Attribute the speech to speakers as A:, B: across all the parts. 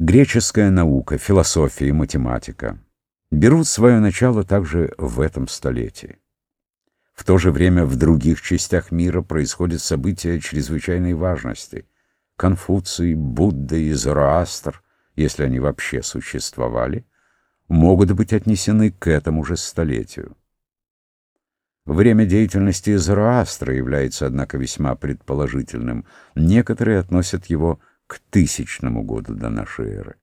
A: Греческая наука, философия и математика берут свое начало также в этом столетии. В то же время в других частях мира происходят события чрезвычайной важности. Конфуций, Будда и Зороастр, если они вообще существовали, могут быть отнесены к этому же столетию. Время деятельности Зороастра является, однако, весьма предположительным. Некоторые относят его к тысячному году до нашей эры.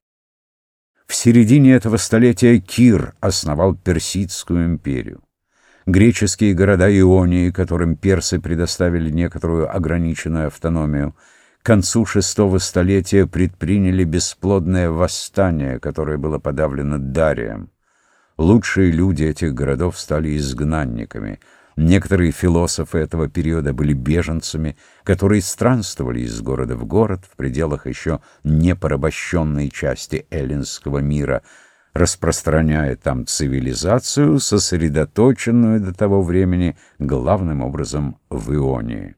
A: В середине этого столетия Кир основал Персидскую империю. Греческие города Ионии, которым персы предоставили некоторую ограниченную автономию, к концу шестого столетия предприняли бесплодное восстание, которое было подавлено Дарием. Лучшие люди этих городов стали изгнанниками — Некоторые философы этого периода были беженцами, которые странствовали из города в город в пределах еще не порабощенной части эллинского мира, распространяя там цивилизацию, сосредоточенную до того времени главным образом в Ионии.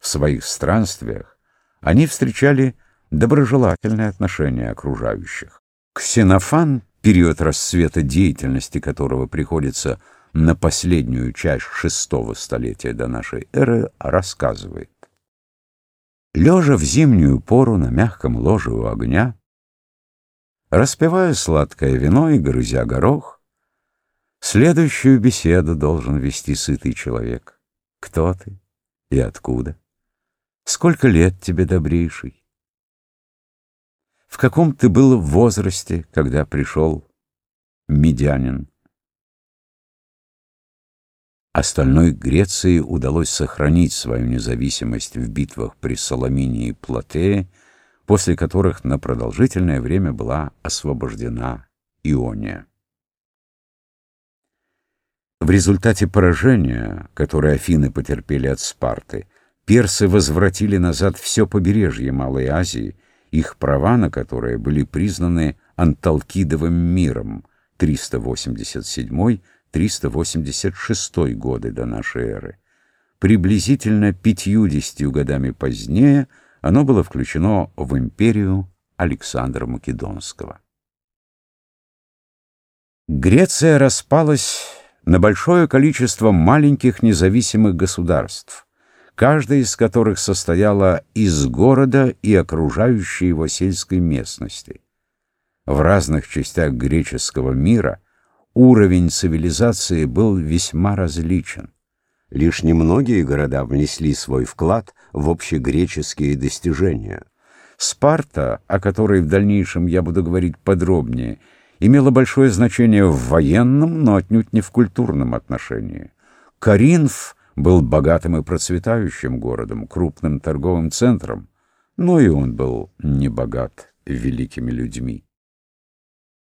A: В своих странствиях они встречали доброжелательное отношение окружающих. Ксенофан, период расцвета деятельности которого приходится на последнюю часть шестого столетия до нашей эры рассказывает. Лежа в зимнюю пору на мягком ложе у огня, распивая сладкое вино и грызя горох, следующую беседу должен вести сытый человек. Кто ты и откуда? Сколько лет тебе, добрейший? В каком ты был возрасте, когда пришел медянин? Остальной Греции удалось сохранить свою независимость в битвах при Соломине и Платее, после которых на продолжительное время была освобождена Иония. В результате поражения, которое Афины потерпели от Спарты, персы возвратили назад все побережье Малой Азии, их права на которые были признаны Анталкидовым миром 387 386 годы до нашей эры. Приблизительно пятьюдесятью годами позднее оно было включено в империю Александра Македонского. Греция распалась на большое количество маленьких независимых государств, каждая из которых состояла из города и окружающей его сельской местности. В разных частях греческого мира уровень цивилизации был весьма различен. Лишь немногие города внесли свой вклад в общегреческие достижения. Спарта, о которой в дальнейшем я буду говорить подробнее, имела большое значение в военном, но отнюдь не в культурном отношении. Каринф был богатым и процветающим городом, крупным торговым центром, но и он был не богат великими людьми.